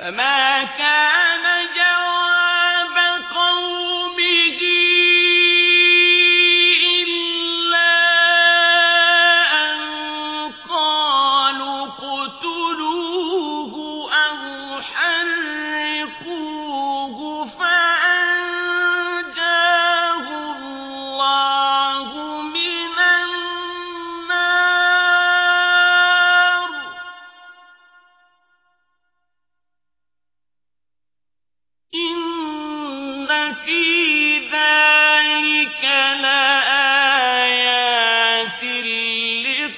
فما كان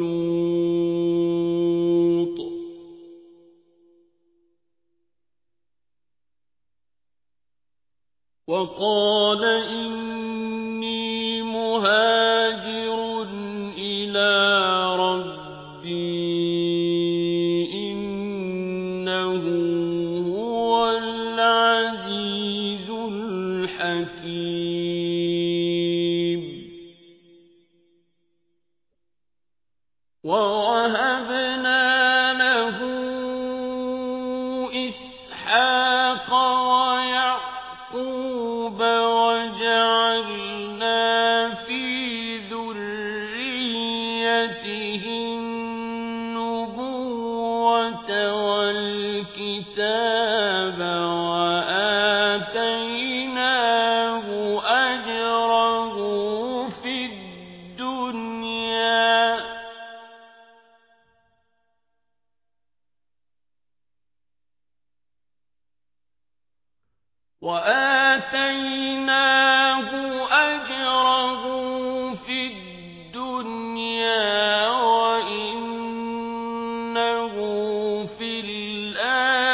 لوط. وقال إني مهاجر إلى ربي إنه ووهبنا وآتيناه أجره في الدنيا وإنه في الآخرة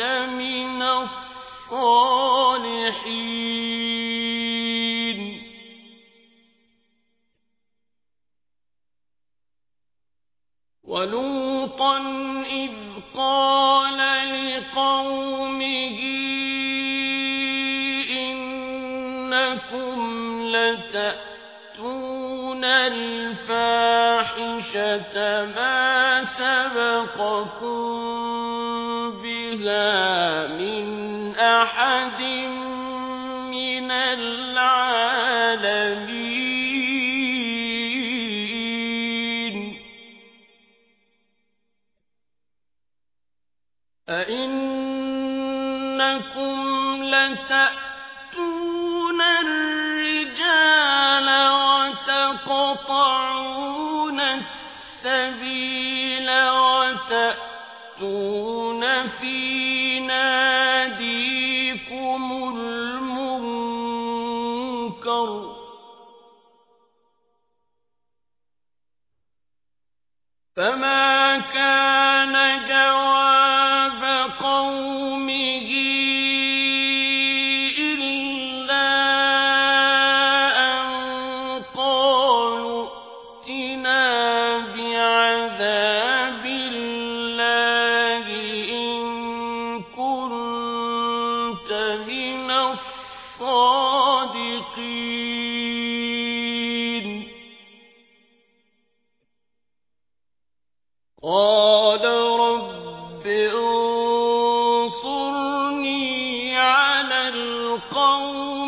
لمن الصالحين. ولوطا إذ قال الفاحشة ما سبقكم بها من أحد من العالمين أئنكم لتأتون السبيل وتأتون في ناديكم المنكر فما قال رب انصرني على القوم